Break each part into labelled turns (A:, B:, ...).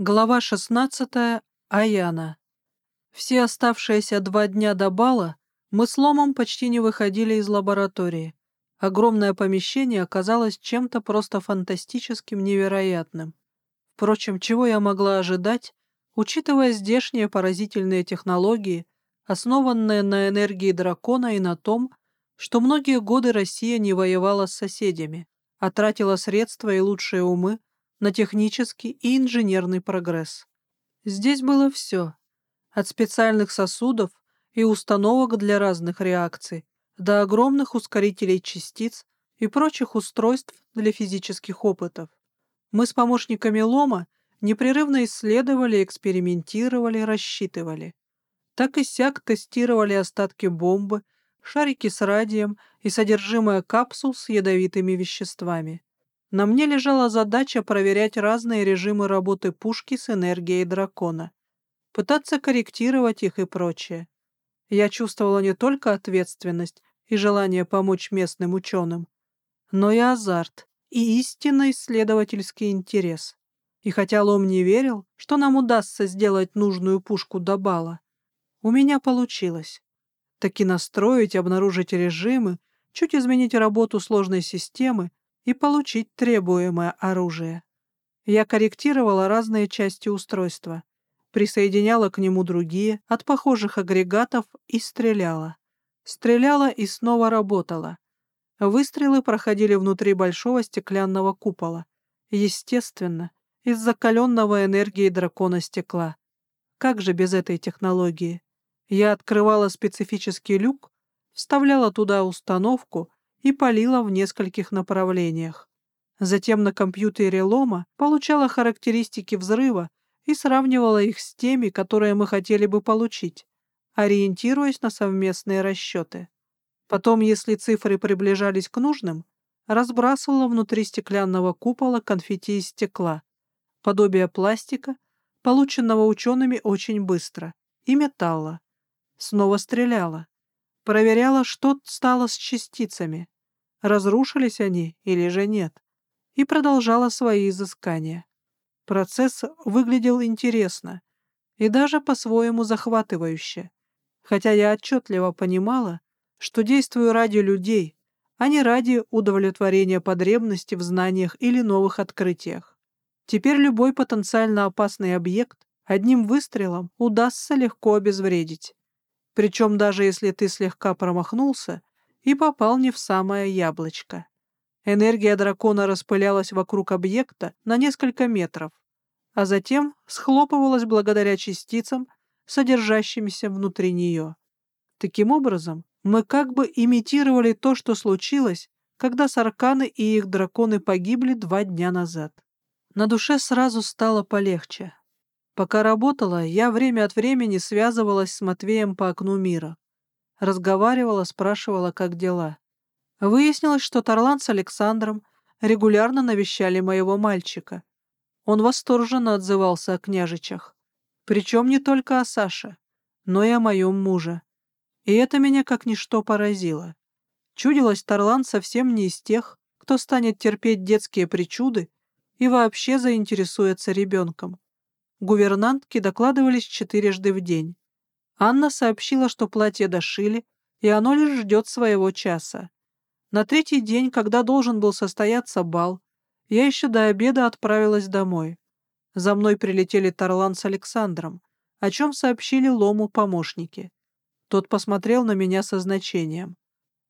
A: Глава 16. Аяна. Все оставшиеся два дня до бала мы с Ломом почти не выходили из лаборатории. Огромное помещение оказалось чем-то просто фантастическим невероятным. Впрочем, чего я могла ожидать, учитывая здешние поразительные технологии, основанные на энергии дракона и на том, что многие годы Россия не воевала с соседями, а тратила средства и лучшие умы на технический и инженерный прогресс. Здесь было все, от специальных сосудов и установок для разных реакций до огромных ускорителей частиц и прочих устройств для физических опытов. Мы с помощниками Лома непрерывно исследовали, экспериментировали, рассчитывали. Так и сяк тестировали остатки бомбы, шарики с радием и содержимое капсул с ядовитыми веществами. На мне лежала задача проверять разные режимы работы пушки с энергией дракона, пытаться корректировать их и прочее. Я чувствовала не только ответственность и желание помочь местным ученым, но и азарт и истинный исследовательский интерес. И хотя Лом не верил, что нам удастся сделать нужную пушку до бала, у меня получилось. Таки настроить, обнаружить режимы, чуть изменить работу сложной системы и получить требуемое оружие. Я корректировала разные части устройства, присоединяла к нему другие от похожих агрегатов и стреляла. Стреляла и снова работала. Выстрелы проходили внутри большого стеклянного купола. Естественно, из закаленного энергией дракона стекла. Как же без этой технологии? Я открывала специфический люк, вставляла туда установку и палила в нескольких направлениях. Затем на компьютере Лома получала характеристики взрыва и сравнивала их с теми, которые мы хотели бы получить, ориентируясь на совместные расчеты. Потом, если цифры приближались к нужным, разбрасывала внутри стеклянного купола конфетти из стекла, подобие пластика, полученного учеными очень быстро, и металла. Снова стреляла проверяла, что стало с частицами, разрушились они или же нет, и продолжала свои изыскания. Процесс выглядел интересно и даже по-своему захватывающе, хотя я отчетливо понимала, что действую ради людей, а не ради удовлетворения потребности в знаниях или новых открытиях. Теперь любой потенциально опасный объект одним выстрелом удастся легко обезвредить причем даже если ты слегка промахнулся и попал не в самое яблочко. Энергия дракона распылялась вокруг объекта на несколько метров, а затем схлопывалась благодаря частицам, содержащимся внутри нее. Таким образом, мы как бы имитировали то, что случилось, когда сарканы и их драконы погибли два дня назад. На душе сразу стало полегче. Пока работала, я время от времени связывалась с Матвеем по окну мира. Разговаривала, спрашивала, как дела. Выяснилось, что Тарлан с Александром регулярно навещали моего мальчика. Он восторженно отзывался о княжичах. Причем не только о Саше, но и о моем муже. И это меня как ничто поразило. Чудилось, Тарлан совсем не из тех, кто станет терпеть детские причуды и вообще заинтересуется ребенком. Гувернантки докладывались четырежды в день. Анна сообщила, что платье дошили, и оно лишь ждет своего часа. На третий день, когда должен был состояться бал, я еще до обеда отправилась домой. За мной прилетели Тарлан с Александром, о чем сообщили Лому помощники. Тот посмотрел на меня со значением.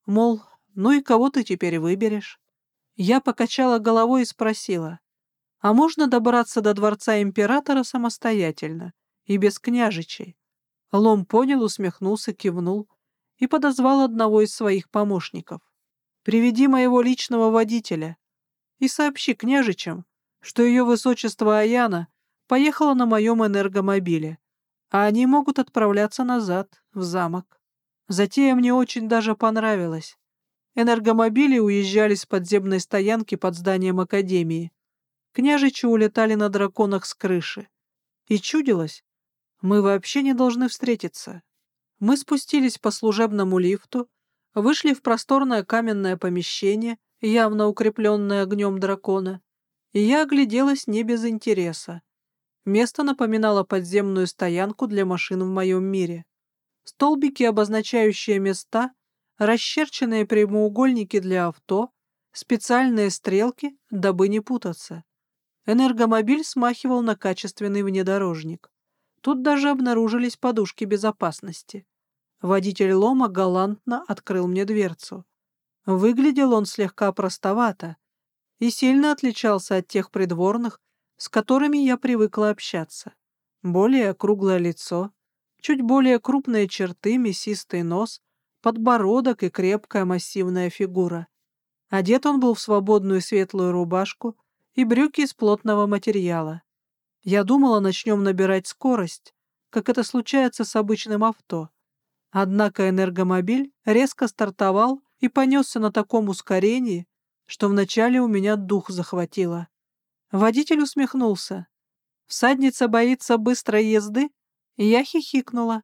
A: Мол, ну и кого ты теперь выберешь? Я покачала головой и спросила. А можно добраться до дворца императора самостоятельно и без княжичей. Лом понял, усмехнулся, кивнул и подозвал одного из своих помощников. «Приведи моего личного водителя и сообщи княжичам, что ее высочество Аяна поехала на моем энергомобиле, а они могут отправляться назад, в замок. Затея мне очень даже понравилась. Энергомобили уезжали с подземной стоянки под зданием Академии, Княжичи улетали на драконах с крыши. И чудилось, мы вообще не должны встретиться. Мы спустились по служебному лифту, вышли в просторное каменное помещение, явно укрепленное огнем дракона, и я огляделась не без интереса. Место напоминало подземную стоянку для машин в моем мире. Столбики, обозначающие места, расчерченные прямоугольники для авто, специальные стрелки, дабы не путаться. Энергомобиль смахивал на качественный внедорожник. Тут даже обнаружились подушки безопасности. Водитель лома галантно открыл мне дверцу. Выглядел он слегка простовато и сильно отличался от тех придворных, с которыми я привыкла общаться. Более круглое лицо, чуть более крупные черты, мясистый нос, подбородок и крепкая массивная фигура. Одет он был в свободную светлую рубашку и брюки из плотного материала. Я думала, начнем набирать скорость, как это случается с обычным авто. Однако энергомобиль резко стартовал и понесся на таком ускорении, что вначале у меня дух захватило. Водитель усмехнулся. Всадница боится быстрой езды, я хихикнула.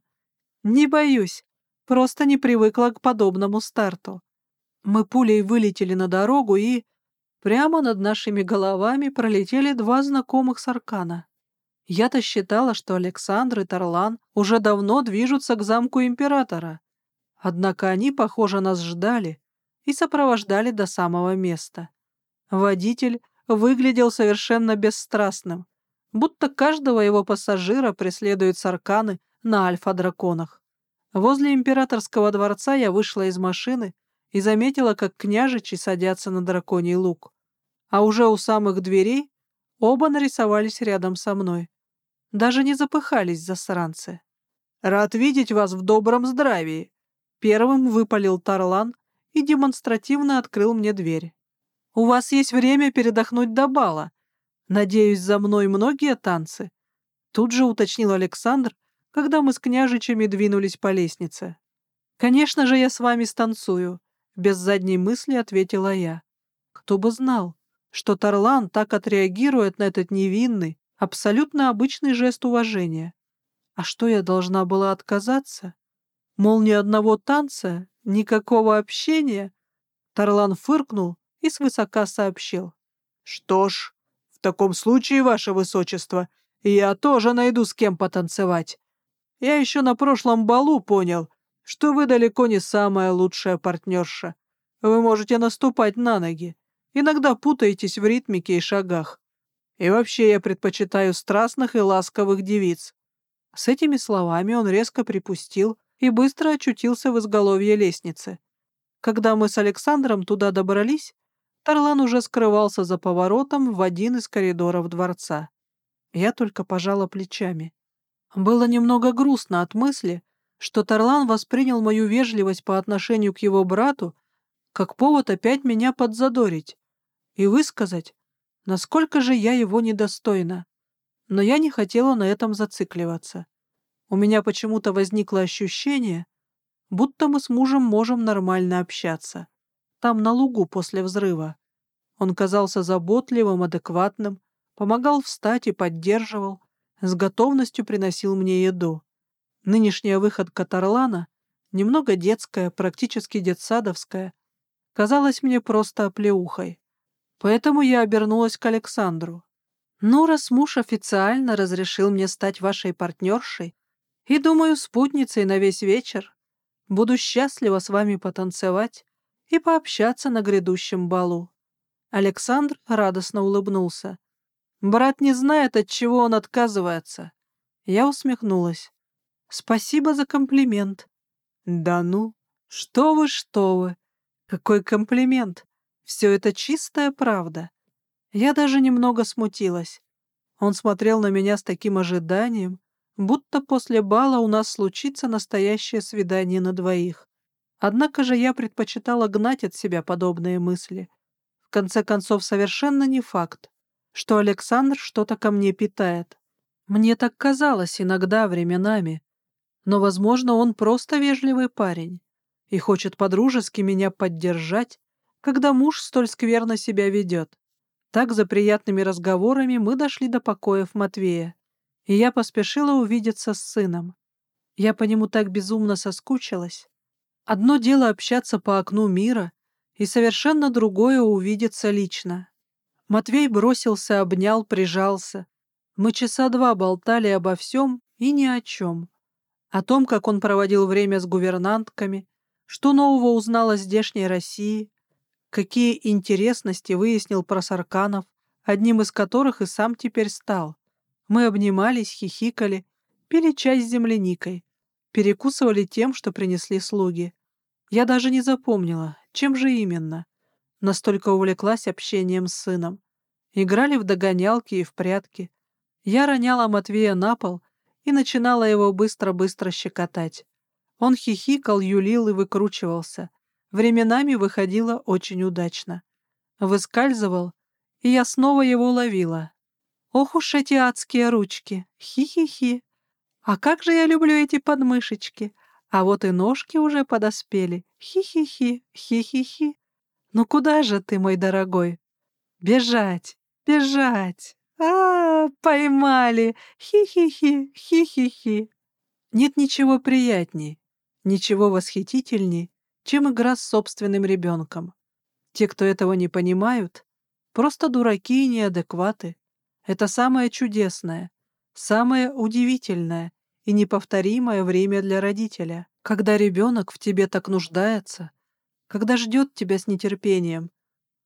A: Не боюсь, просто не привыкла к подобному старту. Мы пулей вылетели на дорогу и... Прямо над нашими головами пролетели два знакомых саркана. Я-то считала, что Александр и Тарлан уже давно движутся к замку императора. Однако они, похоже, нас ждали и сопровождали до самого места. Водитель выглядел совершенно бесстрастным, будто каждого его пассажира преследуют сарканы на альфа-драконах. Возле императорского дворца я вышла из машины и заметила, как княжичи садятся на драконий лук. А уже у самых дверей оба нарисовались рядом со мной. Даже не запыхались засранцы. «Рад видеть вас в добром здравии!» Первым выпалил Тарлан и демонстративно открыл мне дверь. «У вас есть время передохнуть до бала. Надеюсь, за мной многие танцы?» Тут же уточнил Александр, когда мы с княжичами двинулись по лестнице. «Конечно же, я с вами станцую», — без задней мысли ответила я. Кто бы знал, что Тарлан так отреагирует на этот невинный, Абсолютно обычный жест уважения. А что я должна была отказаться? Мол, ни одного танца, никакого общения? Тарлан фыркнул и свысока сообщил. Что ж, в таком случае, ваше высочество, я тоже найду с кем потанцевать. Я еще на прошлом балу понял, что вы далеко не самая лучшая партнерша. Вы можете наступать на ноги. Иногда путаетесь в ритмике и шагах. И вообще я предпочитаю страстных и ласковых девиц». С этими словами он резко припустил и быстро очутился в изголовье лестницы. Когда мы с Александром туда добрались, Тарлан уже скрывался за поворотом в один из коридоров дворца. Я только пожала плечами. Было немного грустно от мысли, что Тарлан воспринял мою вежливость по отношению к его брату как повод опять меня подзадорить и высказать, Насколько же я его недостойна? Но я не хотела на этом зацикливаться. У меня почему-то возникло ощущение, будто мы с мужем можем нормально общаться. Там, на лугу после взрыва. Он казался заботливым, адекватным, помогал встать и поддерживал, с готовностью приносил мне еду. Нынешняя выходка Тарлана, немного детская, практически детсадовская, казалась мне просто оплеухой. Поэтому я обернулась к Александру. «Ну, раз муж официально разрешил мне стать вашей партнершей и, думаю, спутницей на весь вечер, буду счастлива с вами потанцевать и пообщаться на грядущем балу». Александр радостно улыбнулся. «Брат не знает, от чего он отказывается». Я усмехнулась. «Спасибо за комплимент». «Да ну, что вы, что вы! Какой комплимент! Все это чистая правда. Я даже немного смутилась. Он смотрел на меня с таким ожиданием, будто после бала у нас случится настоящее свидание на двоих. Однако же я предпочитала гнать от себя подобные мысли. В конце концов, совершенно не факт, что Александр что-то ко мне питает. Мне так казалось иногда временами. Но, возможно, он просто вежливый парень и хочет подружески меня поддержать когда муж столь скверно себя ведет. Так за приятными разговорами мы дошли до покоев Матвея, и я поспешила увидеться с сыном. Я по нему так безумно соскучилась. Одно дело общаться по окну мира, и совершенно другое увидеться лично. Матвей бросился, обнял, прижался. Мы часа два болтали обо всем и ни о чем. О том, как он проводил время с гувернантками, что нового узнал о здешней России, какие интересности выяснил про Сарканов, одним из которых и сам теперь стал. Мы обнимались, хихикали, пили чай с земляникой, перекусывали тем, что принесли слуги. Я даже не запомнила, чем же именно. Настолько увлеклась общением с сыном. Играли в догонялки и в прятки. Я роняла Матвея на пол и начинала его быстро-быстро щекотать. Он хихикал, юлил и выкручивался. Временами выходило очень удачно. Выскальзывал, и я снова его ловила. Ох уж эти адские ручки! Хи-хи-хи! А как же я люблю эти подмышечки! А вот и ножки уже подоспели. Хи-хи-хи, хи-хи-хи. Ну куда же ты, мой дорогой? Бежать, бежать! А, -а, -а поймали! Хи-хи-хи, хи-хи-хи. Нет ничего приятней, ничего восхитительней, чем игра с собственным ребенком. Те, кто этого не понимают, просто дураки и неадекваты. Это самое чудесное, самое удивительное и неповторимое время для родителя, когда ребенок в тебе так нуждается, когда ждет тебя с нетерпением,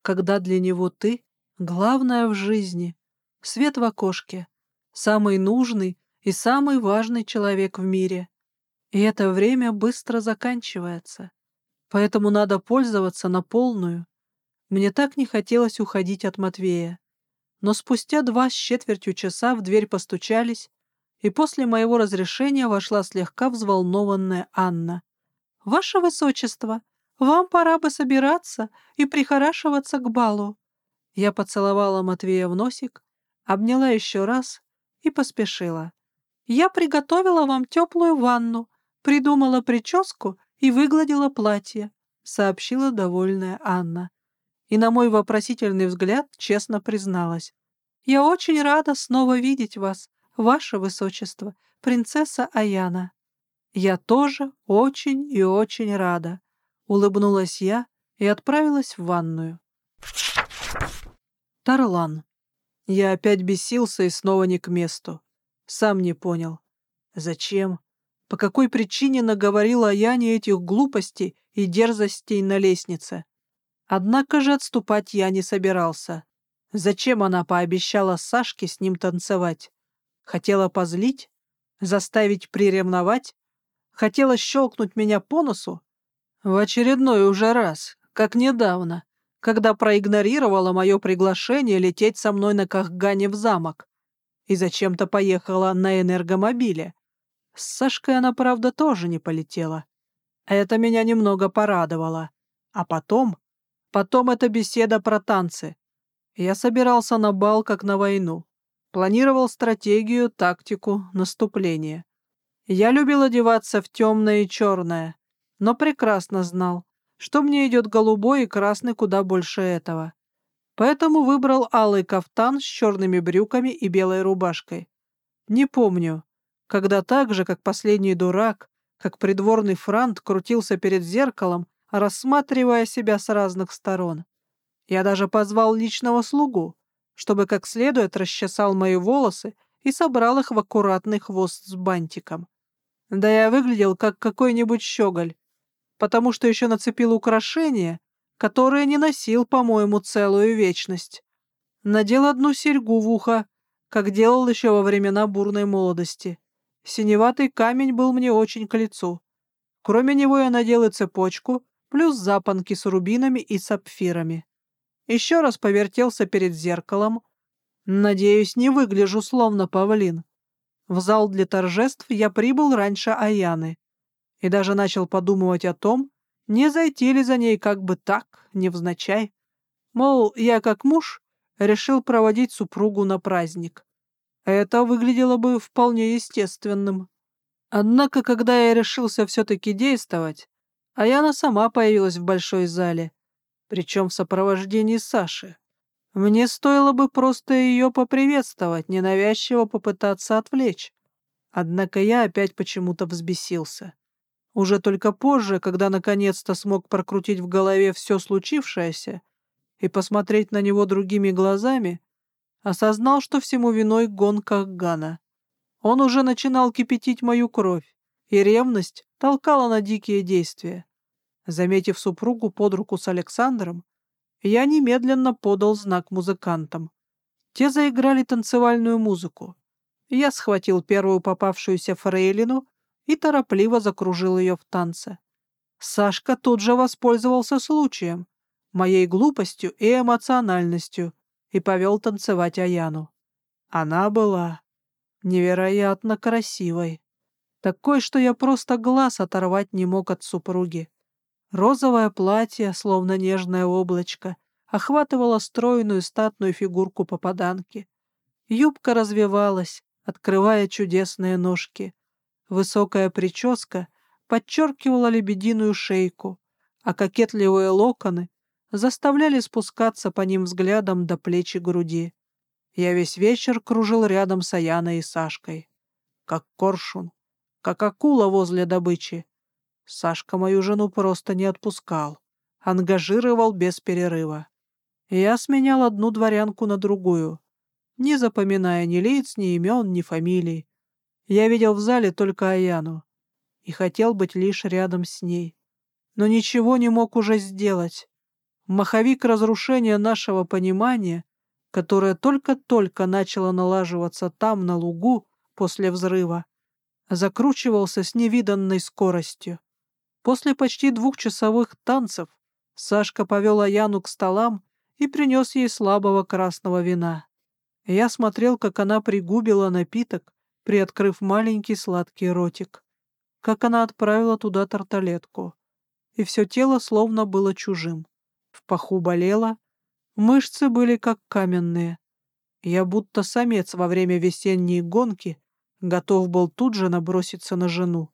A: когда для него ты — главное в жизни, свет в окошке, самый нужный и самый важный человек в мире. И это время быстро заканчивается, поэтому надо пользоваться на полную. Мне так не хотелось уходить от Матвея. Но спустя два с четвертью часа в дверь постучались, и после моего разрешения вошла слегка взволнованная Анна. «Ваше Высочество, вам пора бы собираться и прихорашиваться к балу». Я поцеловала Матвея в носик, обняла еще раз и поспешила. «Я приготовила вам теплую ванну, придумала прическу и выгладила платье», — сообщила довольная Анна. И на мой вопросительный взгляд честно призналась. «Я очень рада снова видеть вас, ваше высочество, принцесса Аяна». «Я тоже очень и очень рада», — улыбнулась я и отправилась в ванную. Тарлан. Я опять бесился и снова не к месту. Сам не понял. Зачем? По какой причине наговорила Яне этих глупостей и дерзостей на лестнице? Однако же отступать я не собирался. Зачем она пообещала Сашке с ним танцевать? Хотела позлить? Заставить приревновать? Хотела щелкнуть меня по носу? В очередной уже раз, как недавно, когда проигнорировала мое приглашение лететь со мной на Кахгане в замок и зачем-то поехала на энергомобиле. С Сашкой она, правда, тоже не полетела. Это меня немного порадовало. А потом... Потом эта беседа про танцы. Я собирался на бал, как на войну. Планировал стратегию, тактику, наступление. Я любил одеваться в темное и черное, но прекрасно знал, что мне идет голубой и красный куда больше этого поэтому выбрал алый кафтан с черными брюками и белой рубашкой. Не помню, когда так же, как последний дурак, как придворный франт крутился перед зеркалом, рассматривая себя с разных сторон. Я даже позвал личного слугу, чтобы как следует расчесал мои волосы и собрал их в аккуратный хвост с бантиком. Да я выглядел как какой-нибудь щеголь, потому что еще нацепил украшения, которое не носил, по-моему, целую вечность. Надел одну серьгу в ухо, как делал еще во времена бурной молодости. Синеватый камень был мне очень к лицу. Кроме него я надел и цепочку, плюс запонки с рубинами и сапфирами. Еще раз повертелся перед зеркалом. Надеюсь, не выгляжу словно павлин. В зал для торжеств я прибыл раньше Аяны и даже начал подумывать о том, не зайти ли за ней как бы так, невзначай? Мол, я как муж решил проводить супругу на праздник. Это выглядело бы вполне естественным. Однако, когда я решился все-таки действовать, Аяна сама появилась в большой зале, причем в сопровождении Саши. Мне стоило бы просто ее поприветствовать, ненавязчиво попытаться отвлечь. Однако я опять почему-то взбесился. Уже только позже, когда наконец-то смог прокрутить в голове все случившееся и посмотреть на него другими глазами, осознал, что всему виной гонка Гана. Он уже начинал кипятить мою кровь, и ревность толкала на дикие действия. Заметив супругу под руку с Александром, я немедленно подал знак музыкантам. Те заиграли танцевальную музыку. Я схватил первую попавшуюся фрейлину и торопливо закружил ее в танце. Сашка тут же воспользовался случаем, моей глупостью и эмоциональностью, и повел танцевать Аяну. Она была невероятно красивой. Такой, что я просто глаз оторвать не мог от супруги. Розовое платье, словно нежное облачко, охватывало стройную статную фигурку попаданки. Юбка развивалась, открывая чудесные ножки. Высокая прическа подчеркивала лебединую шейку, а кокетливые локоны заставляли спускаться по ним взглядом до плеч и груди. Я весь вечер кружил рядом с Аяной и Сашкой. Как коршун, как акула возле добычи. Сашка мою жену просто не отпускал, ангажировал без перерыва. Я сменял одну дворянку на другую, не запоминая ни лиц, ни имен, ни фамилий. Я видел в зале только Аяну и хотел быть лишь рядом с ней. Но ничего не мог уже сделать. Маховик разрушения нашего понимания, которое только-только начало налаживаться там, на лугу, после взрыва, закручивался с невиданной скоростью. После почти двухчасовых танцев Сашка повел Аяну к столам и принес ей слабого красного вина. Я смотрел, как она пригубила напиток, приоткрыв маленький сладкий ротик, как она отправила туда тарталетку, и все тело словно было чужим. Паху болело, мышцы были как каменные. Я будто самец во время весенней гонки готов был тут же наброситься на жену.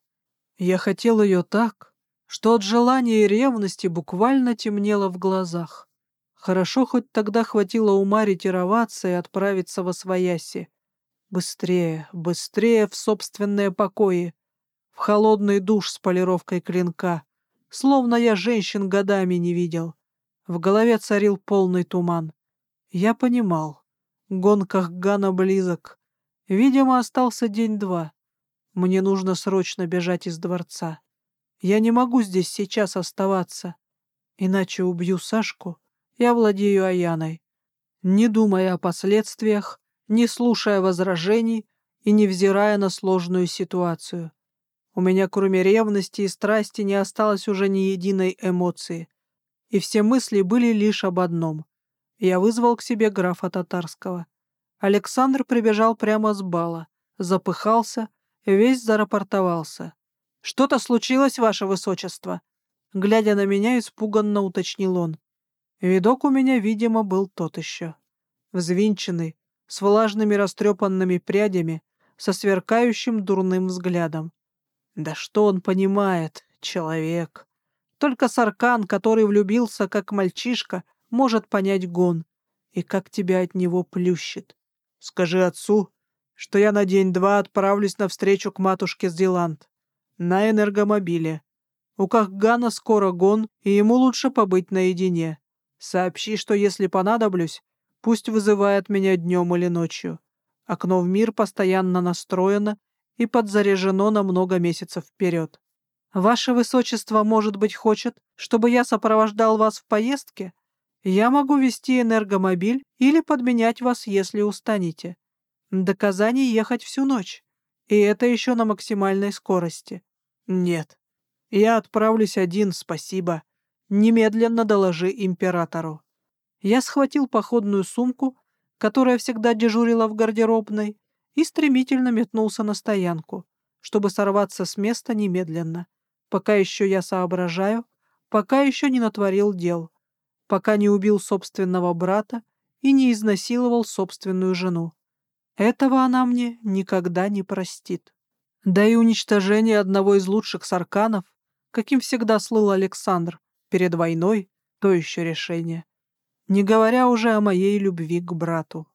A: Я хотел ее так, что от желания и ревности буквально темнело в глазах. Хорошо хоть тогда хватило ума ретироваться и отправиться во свояси. Быстрее, быстрее в собственные покои, в холодный душ с полировкой клинка, словно я женщин годами не видел. В голове царил полный туман. Я понимал. Гонках Гана близок. Видимо, остался день-два. Мне нужно срочно бежать из дворца. Я не могу здесь сейчас оставаться, иначе убью Сашку и овладею Аяной, не думая о последствиях, не слушая возражений и не взирая на сложную ситуацию. У меня, кроме ревности и страсти, не осталось уже ни единой эмоции, и все мысли были лишь об одном. Я вызвал к себе графа Татарского. Александр прибежал прямо с бала, запыхался, весь зарапортовался. «Что-то случилось, ваше высочество?» Глядя на меня, испуганно уточнил он. Видок у меня, видимо, был тот еще. Взвинченный, с влажными растрепанными прядями, со сверкающим дурным взглядом. Да что он понимает, человек? Только Саркан, который влюбился, как мальчишка, может понять гон. И как тебя от него плющит. Скажи отцу, что я на день-два отправлюсь навстречу к матушке Зеланд на энергомобиле. У Кахгана скоро гон, и ему лучше побыть наедине. Сообщи, что если понадоблюсь, пусть вызывает меня днем или ночью. Окно в мир постоянно настроено и подзаряжено на много месяцев вперед. Ваше Высочество, может быть, хочет, чтобы я сопровождал вас в поездке? Я могу вести энергомобиль или подменять вас, если устанете. До Казани ехать всю ночь. И это еще на максимальной скорости. Нет. Я отправлюсь один, спасибо. Немедленно доложи императору. Я схватил походную сумку, которая всегда дежурила в гардеробной, и стремительно метнулся на стоянку, чтобы сорваться с места немедленно. Пока еще я соображаю, пока еще не натворил дел, пока не убил собственного брата и не изнасиловал собственную жену. Этого она мне никогда не простит. Да и уничтожение одного из лучших сарканов, каким всегда слыл Александр, перед войной, то еще решение. Не говоря уже о моей любви к брату.